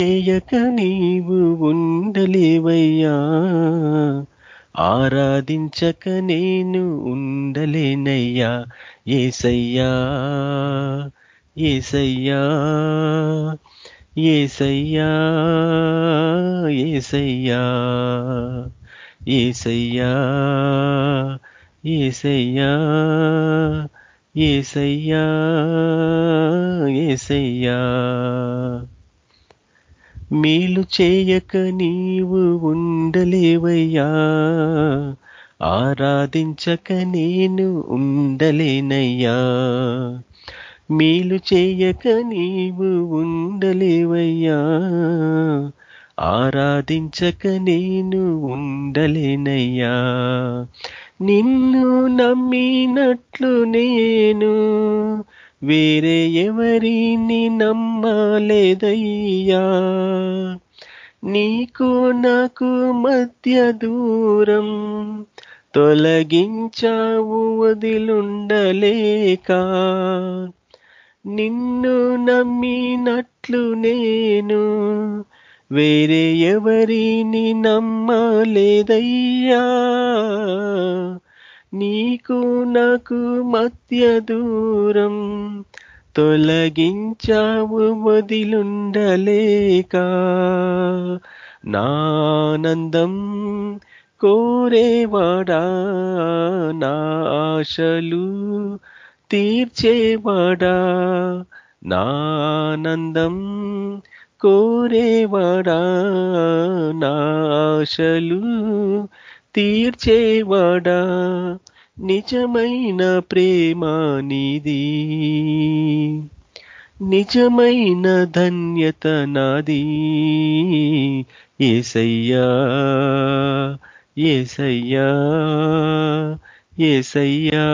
చేయక నీవు ఉండలేవయ్యా. ఆరాధించక నేను ఉండలేనయ్యా. ఏసయ్యా ఏసయ్యా ఏసయ్యా ఏసయ్యా ఏసయ్యా ఏసయ్యా ఏసయ్యా ఏసయ్యా. మేలు చేయక నీవు ఉండలేవయ్యా. ఆరాధించక నేను ఉండలేనయ్యా. మేలు చేయక నీవు ఉండలేవయ్యా. ఆరాధించక నేను ఉండలేనయ్యా. నిన్ను నమ్మినట్లు నేను వేరే ఎవరిని నమ్మలేదయ్యా. నీకు నాకు మధ్య దూరం తొలగించావు వదిలుండలేక. నిన్ను నమ్మినట్లు నేను వేరే ఎవరిని నమ్మలేదయ్యా. నీకు నాకు మధ్య దూరం తొలగించావు వదిలుండలేక నానందం కోరేవాడా? నా ఆశలు తీర్చేవాడా? నానందం కోరేవాడా? నా ఆశలు తీర్చేవాడా? నిజమైన ప్రేమ నీది. నిజమైన ధన్యత నాది. ఏసయ్యా ఏసయ్యా ఏసయ్యా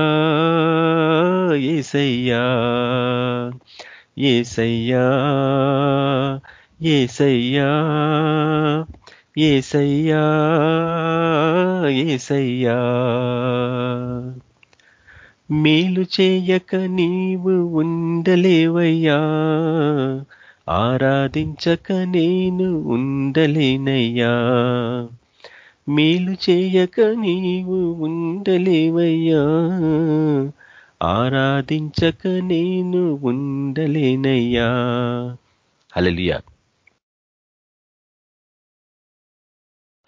ఏసయ్యా ఏసయ్యా ఏసయ్యా. ఏసయ్యా ఏసయ్యా మేలు చేయక నీవు ఉండలేవయ్యా ఆరాధించక నేను ఉండలేనయ్యా మేలు చేయక నీవు ఉండలేవయ్యా ఆరాధించక నేను ఉండలేనయ్యా. హలలియా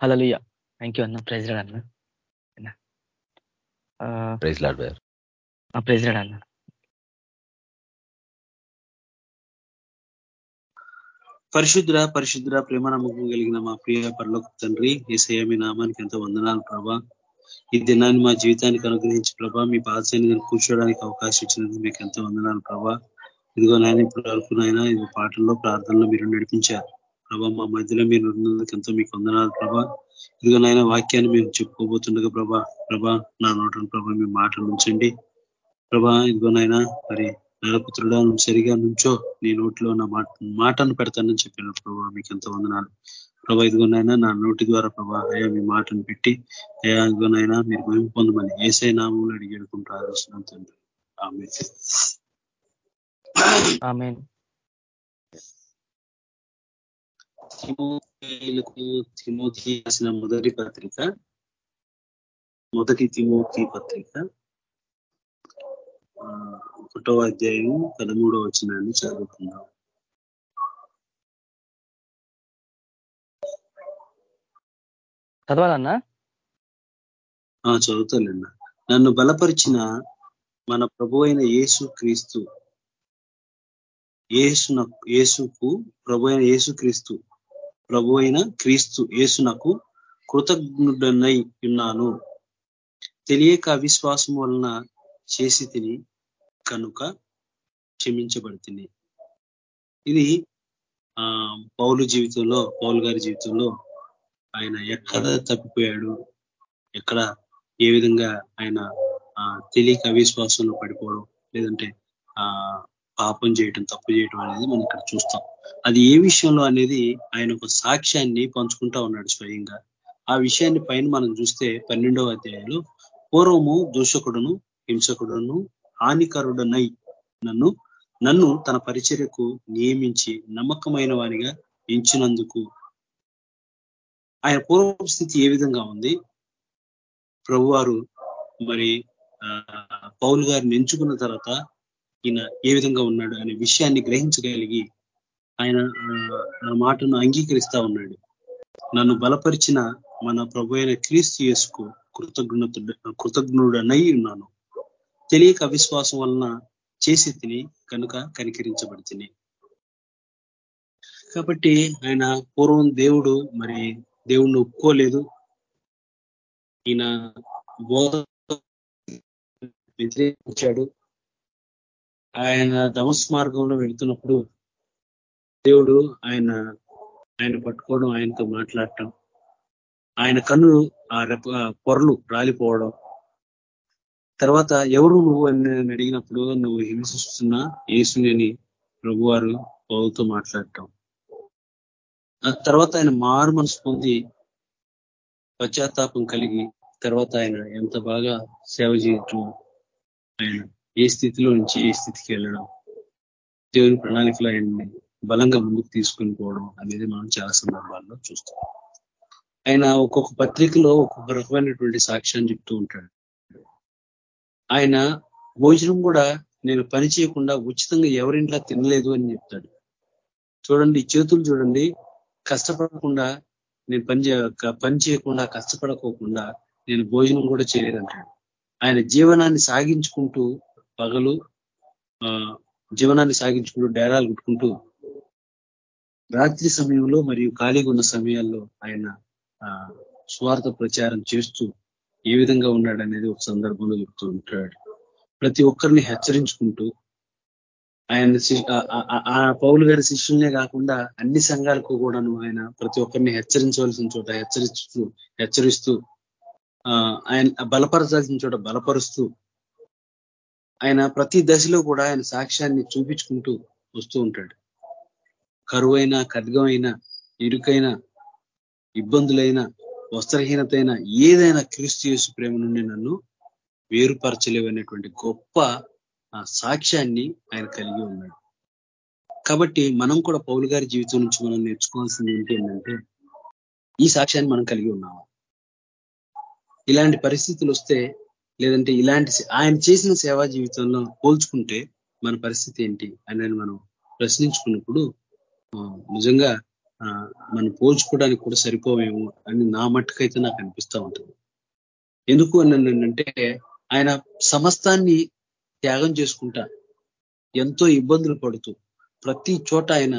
హలలియ థ్యాంక్ యూ అన్న. ప్రెసిడెంట్ అన్న. ప్రైజ్ లాడ్ గారు ప్రెసిడెంట్ అన్న. పరిశుద్ర పరిశుద్ర ప్రేమ నమ్మకం కలిగిన మా ప్రియ పరలోక తండ్రి ఏసయ్య మీ నామానికి ఎంతో వందనాలు ప్రభా. ఈ దినాన్ని మా జీవితానికి అనుగ్రహించి ప్రభా మీ పాదశాన్ని కూర్చోడానికి అవకాశం ఇచ్చినందుకు మీకు ఎంతో వందనాలు ప్రభా. ఇదిగో నాయన ఇప్పటి వరకు నాయన ఇది పాటల్లో ప్రార్థనలో మీరు నడిపించారు. ప్రభా మా మధ్యలో మీరు ఉన్నందుకు ఎంతో మీకు వందనాలు ప్రభా. ఇదిగో నాయన వాక్యాన్ని మీరు చెప్పుకోబోతుండగా ప్రభా ప్రభా నా నోటను ప్రభా మీ మాటలు ఉంచండి. ప్రభా ఇదిగోనైనా మరి నరపుత్రుడా నువ్వు సరిగా నుంచో నీ నోట్లో నా మాటను పెడతానని చెప్పిన ప్రభా మీకు ఎంత వందనాలు. ప్రభా ఇదిగోనైనా నా నోటి ద్వారా ప్రభా అయ్యా మీ మాటను పెట్టి అయ్యా ఇదిగోనైనా మీరు మేము పొందమని ఏసై నామంలో అడిగి అడుగుని ఆలోచన తండ్రి ఆమె తిమోతి రాసిన మొదటి పత్రిక మొదటి తిమోతి పత్రిక ఒకటో అధ్యాయం పదమూడో వచ్చినాన్ని చదువుకుందాం. చదవాలన్నా? చదువుతానన్నా. నన్ను బలపరిచిన మన ప్రభు అయిన యేసు క్రీస్తు ఏసున ఏసుకు ప్రభు అయిన యేసు క్రీస్తు ప్రభు అయిన క్రీస్తు ఏసునకు కృతజ్ఞుడనై ఉన్నాను. తెలియక అవిశ్వాసం వలన చేసి తిని కనుక క్షమించబడుతుంది ఇది ఆ పౌలు జీవితంలో పౌలు గారి జీవితంలో ఆయన ఎక్కడ తప్పిపోయాడు ఎక్కడ ఏ విధంగా ఆయన తెలియక అవిశ్వాసంలో పడిపోవడం లేదంటే ఆ పాపం చేయటం తప్పు చేయటం అనేది మనం ఇక్కడ చూస్తాం. అది ఏ విషయంలో అనేది ఆయన ఒక సాక్ష్యాన్ని పంచుకుంటా ఉన్నాడు స్వయంగా. ఆ విషయాన్ని పైన మనం చూస్తే పన్నెండవ అధ్యాయంలో పూర్వము దూషకుడును హింసకుడును హానికరుడనై నన్ను నన్ను తన పరిచర్యకు నియమించి నమ్మకమైన వారిగా ఎంచినందుకు. ఆయన పూర్వ స్థితి ఏ విధంగా ఉంది? ప్రభువారు మరి పౌలు గారిని ఎంచుకున్న తర్వాత ఈయన ఏ విధంగా ఉన్నాడు అనే విషయాన్ని గ్రహించగలిగి ఆయన నా మాటను అంగీకరిస్తా ఉన్నాడు. నన్ను బలపరిచిన మన ప్రభు అయిన క్రీస్తు యేసుకు కృతజ్ఞత కృతజ్ఞుడనై ఉన్నాను. తెలియక అవిశ్వాసం వలన చేసి తిని కనుక కనికరించబడి కాబట్టి ఆయన పూర్వం దేవుడు మరి దేవుణ్ణి ఒప్పుకోలేదు. ఈయన బోధ వ్యతిరేకించాడు. ఆయన ధమస్ మార్గంలో వెళ్తున్నప్పుడు దేవుడు ఆయన ఆయన పట్టుకోవడం ఆయనతో మాట్లాడటం ఆయన కన్ను ఆ రెప పొరలు రాలిపోవడం. తర్వాత ఎవరు నువ్వు అని అడిగినప్పుడు నువ్వు హింసిస్తున్న యేసుని అని ప్రభువారు పౌరుతో మాట్లాడటం. తర్వాత ఆయన మారు మనసు పొంది పశ్చాత్తాపం కలిగి తర్వాత ఆయన ఎంత బాగా సేవ చేయటం ఆయన ఏ స్థితిలో నుంచి ఏ స్థితికి వెళ్ళడం? దేవుని ప్రణాళికలో ఆయన్ని బలంగా ముందుకు తీసుకుని పోవడం అనేది మనం చాలా సందర్భాల్లో చూస్తాం. ఆయన ఒక్కొక్క పత్రికలో ఒక్కొక్క రకమైనటువంటి సాక్ష్యాన్ని చెప్తూ ఉంటాడు. ఆయన భోజనం కూడా నేను పని చేయకుండా ఉచితంగా ఎవరింట్లో తినలేదు అని చెప్తాడు. చూడండి చేతులు చూడండి కష్టపడకుండా నేను పని పని చేయకుండా కష్టపడకోకుండా నేను భోజనం కూడా చేయలేదంటాడు. ఆయన జీవనాన్ని సాగించుకుంటూ పగలు జీవనాన్ని సాగించుకుంటూ డేరాలు కుట్టుకుంటూ రాత్రి సమయంలో మరియు ఖాళీగా ఉన్న సమయాల్లో ఆయన స్వార్థ ప్రచారం చేస్తూ ఏ విధంగా ఉన్నాడు అనేది ఒక సందర్భంలో చెప్తూ ఉంటాడు. ప్రతి ఒక్కరిని హెచ్చరించుకుంటూ ఆయన ఆ పౌలు గారి శిష్యులనే కాకుండా అన్ని సంఘాలకు కూడాను ఆయన ప్రతి ఒక్కరిని హెచ్చరించవలసిన చోట హెచ్చరిస్తూ హెచ్చరిస్తూ ఆయన బలపరచాల్సిన చోట బలపరుస్తూ ఆయన ప్రతి దశలో కూడా ఆయన సాక్ష్యాన్ని చూపించుకుంటూ వస్తూ ఉంటాడు. కరువైన ఖడ్గమైన ఇరుకైన ఇబ్బందులైన వస్త్రహీనతైన ఏదైనా క్రీస్తు యేసు ప్రేమ నుండి నన్ను వేరుపరచలేవనేటువంటి గొప్ప సాక్ష్యాన్ని ఆయన కలిగి ఉన్నాడు. కాబట్టి మనం కూడా పౌలు గారి జీవితం నుంచి మనం నేర్చుకోవాల్సింది ఏంటి ఏంటంటే ఈ సాక్ష్యాన్ని మనం కలిగి ఉన్నాము? ఇలాంటి పరిస్థితులు వస్తే లేదంటే ఇలాంటి ఆయన చేసిన సేవా జీవితంలో పోల్చుకుంటే మన పరిస్థితి ఏంటి అని మనం ప్రశ్నించుకున్నప్పుడు నిజంగా మనం పోల్చుకోవడానికి కూడా సరిపోవేమో అని నా మట్టుకైతే నాకు అనిపిస్తూ ఉంటుంది. ఎందుకు అని అంటే ఆయన సమస్తాన్ని త్యాగం చేసుకుంటా ఎంతో ఇబ్బందులు పడుతూ ప్రతి చోట ఆయన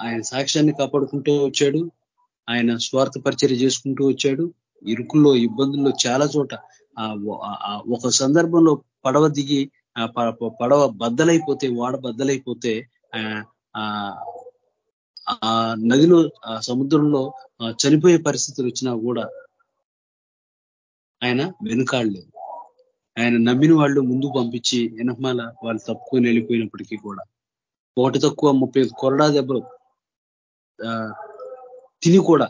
ఆయన సాక్ష్యాన్ని కాపాడుకుంటూ వచ్చాడు ఆయన స్వార్థ పరిచర్య చేసుకుంటూ వచ్చాడు ఇరుకుల్లో ఇబ్బందుల్లో చాలా చోట ఒక సందర్భంలో పడవ దిగి పడవ బద్దలైపోతే వాడ బద్దలైపోతే ఆ నదిలో ఆ సముద్రంలో చనిపోయే పరిస్థితులు వచ్చినా కూడా ఆయన వెనుకాడలేదు. ఆయన నమ్మిన వాళ్ళు ముందు పంపించి వెనకమాల వాళ్ళు తప్పుకొని వెళ్ళిపోయినప్పటికీ కూడా. ఒకటి తక్కువ ముప్పై కొరడా దెబ్బలు తిని కూడా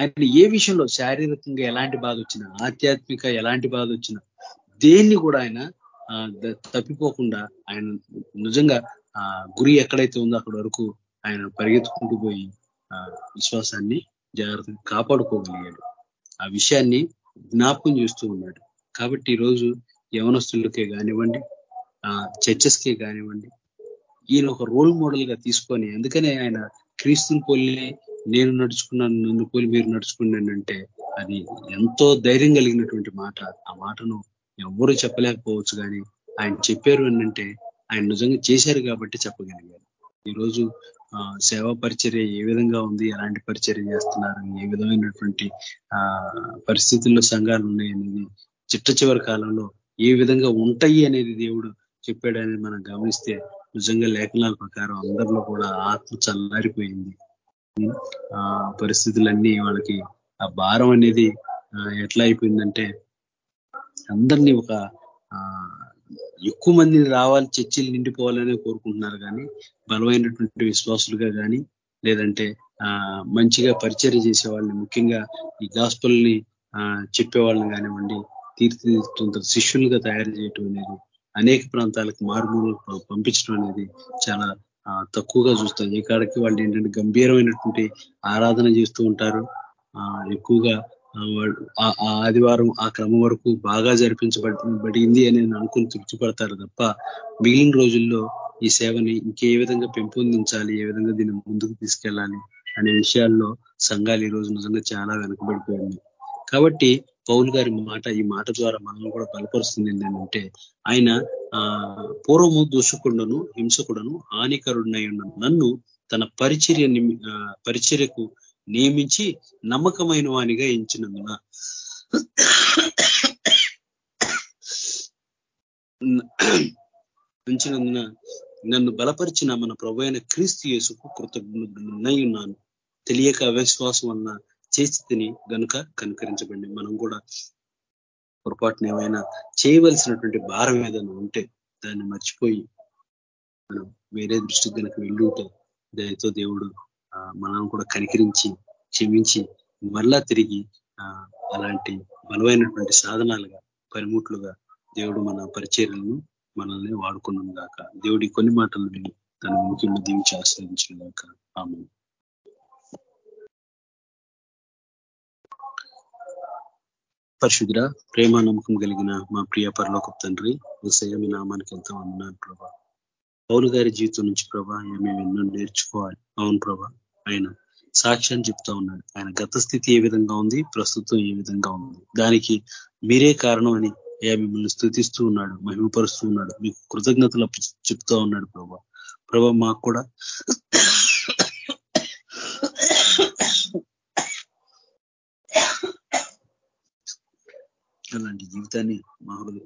ఆయన ఏ విషయంలో శారీరకంగా ఎలాంటి బాధ వచ్చినా ఆధ్యాత్మిక ఎలాంటి బాధ వచ్చినా దేన్ని కూడా ఆయన తప్పిపోకుండా ఆయన నిజంగా గురి ఎక్కడైతే ఉందో అక్కడ వరకు ఆయన పరిగెత్తుకుంటూ పోయి విశ్వాసాన్ని జాగ్రత్తగా కాపాడుకోగలిగాడు. ఆ విషయాన్ని జ్ఞాపకం చేస్తూ ఉన్నాడు. కాబట్టి ఈరోజు యవనస్తులకే కానివ్వండి చర్చెస్కే కానివ్వండి ఈయన ఒక రోల్ మోడల్గా తీసుకొని అందుకనే ఆయన క్రీస్తుని పోలి నేను నడుచుకున్నాను నన్ను పోలి మీరు నడుచుకున్నానంటే అది ఎంతో ధైర్యం కలిగినటువంటి మాట. ఆ మాటను ఎవ్వరూ చెప్పలేకపోవచ్చు కానీ ఆయన చెప్పారు అనంటే ఆయన నిజంగా చేశారు కాబట్టి చెప్పగలిగారు. ఈరోజు సేవా పరిచర్య ఏ విధంగా ఉంది ఎలాంటి పరిచర్య చేస్తున్నారు ఏ విధమైనటువంటి పరిస్థితుల్లో సంఘాలు ఉన్నాయనేది చిట్ట చివరి కాలంలో ఏ విధంగా ఉంటాయి అనేది దేవుడు చెప్పాడని మనం గమనిస్తే నిజంగా లేఖనాల ప్రకారం అందరిలో కూడా ఆత్మ చల్లారిపోయింది. పరిస్థితులన్నీ వాళ్ళకి ఆ భారం అనేది ఎట్లా అయిపోయిందంటే అందరినీ ఒక ఎక్కువ మందిని రావాలి చర్చిలు నిండిపోవాలని కోరుకుంటున్నారు కానీ బలమైనటువంటి విశ్వాసులుగా కానీ లేదంటే మంచిగా పరిచయం చేసే వాళ్ళని ముఖ్యంగా ఈ గాస్పల్ని చెప్పేవాళ్ళని కానివ్వండి తీర్థ శిష్యులుగా తయారు చేయటం అనేది అనేక ప్రాంతాలకు మారుమూలు పంపించడం అనేది చాలా తక్కువగా చూస్తారు ఏ వాళ్ళు ఏంటంటే గంభీరమైనటువంటి ఆరాధన చేస్తూ ఉంటారు. ఎక్కువగా ఆ ఆదివారం ఆ క్రమం వరకు బాగా జరిపించబడింది అని నేను అనుకుని తృప్తిపడతారు తప్ప మిగిలిన రోజుల్లో ఈ సేవని ఇంకే విధంగా పెంపొందించాలి ఏ విధంగా దీన్ని ముందుకు తీసుకెళ్ళాలి అనే విషయాల్లో సంఘాలు ఈ రోజు నిజంగా చాలా వెనుకబడిపోయింది. కాబట్టి పౌల్ గారి మాట ఈ మాట ద్వారా మనల్ని కూడా బలపరుస్తుంది ఏంటంటే ఆయన ఆ పూర్వము దూషకుడును హింసకుడను హానికరుడినై ఉన్న నన్ను తన పరిచర్య పరిచర్యకు నియమించి నమ్మకమైన వానిగా ఎంచినందున. ఉంచినందున నన్ను బలపరిచిన మన ప్రభు అయిన క్రీస్తు యేసుకు కృతజ్ఞునై ఉన్నాను. తెలియక అవిశ్వాసం వలన చేసి గనుక కనుకరించబండి మనం కూడా పొరపాటున ఏమైనా చేయవలసినటువంటి భారం ఏదైనా ఉంటే దాన్ని మర్చిపోయి మనం వేరే దృష్టికి కనుక వెళ్ళి ఉంటే దానితో దేవుడు మనం కూడా కనికరించి క్షమించి మరలా తిరిగి అలాంటి బలమైనటువంటి సాధనాలుగా పరిముట్లుగా దేవుడు మన పరిచర్లను మనల్ని వాడుకున్నాం గాక. దేవుడి కొన్ని మాటలు విని తన ముఖ్యంలో దీవించి ఆశ్రయించిన గాక ఆమె పరిశుద్ర ప్రేమ నమ్మకం కలిగిన మా ప్రియ పరలోక తండ్రి విషయ మీ నామానికి ఎంతో అన్నాను ప్రభా. పౌలు గారి జీవితం నుంచి ప్రభా మేము ఎన్నో నేర్చుకోవాలి. అవును ప్రభా ఆయన సాక్ష్యాన్ని చెప్తా ఉన్నాడు. ఆయన గత స్థితి ఏ విధంగా ఉంది ప్రస్తుతం ఏ విధంగా ఉంది? దానికి మీరే కారణం అని అయ్యా మిమ్మల్ని స్థుతిస్తూ ఉన్నాడు మహిమపరుస్తూ ఉన్నాడు. మీకు కృతజ్ఞతలు చెప్తా ఉన్నాడు ప్రభా. ప్రభా మాకు కూడా లాంటి జీవితాన్ని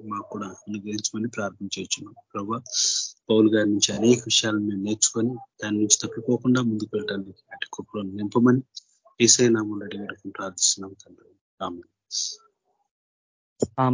మాకు కూడా అనుగ్రహించమని ప్రార్థించవచ్చున్నాం ప్రభా పౌలు గారి నుంచి అనేక విషయాలు మేము నేర్చుకొని దాని నుంచి తప్పిపోకుండా ముందుకు వెళ్ళడానికి అటు కుప్పలో నింపమని ఈసై నామూలు అడిగి ప్రార్థిస్తున్నాం తండ్రి.